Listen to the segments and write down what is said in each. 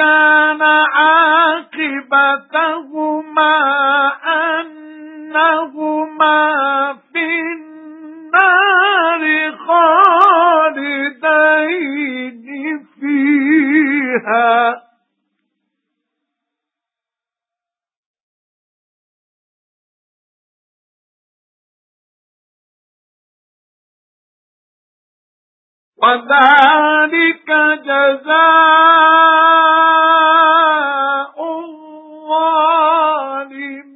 كَانَ عَاقِبَتَهُمَا أَنَّهُمَا فِي النَّارِ خَالِدَيْنِ فِيهَا. وَذَلِكَ جَزَاءُ الظَّالِمِينَ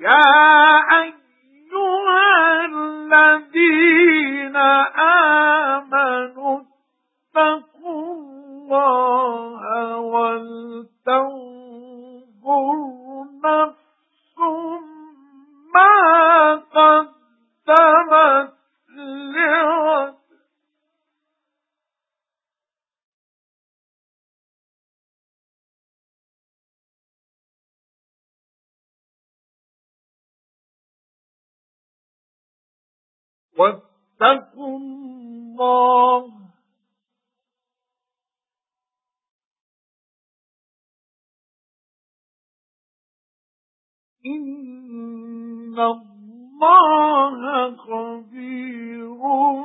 يَا وَاتَّقُوا اللَّهَ. إِنَّ اللَّهَ خَبِيرٌ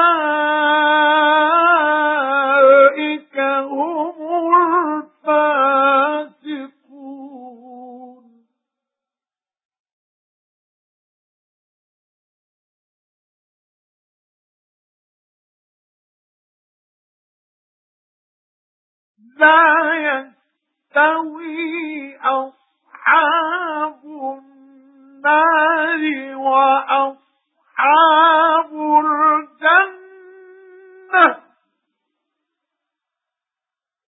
لا يستوي أصحاب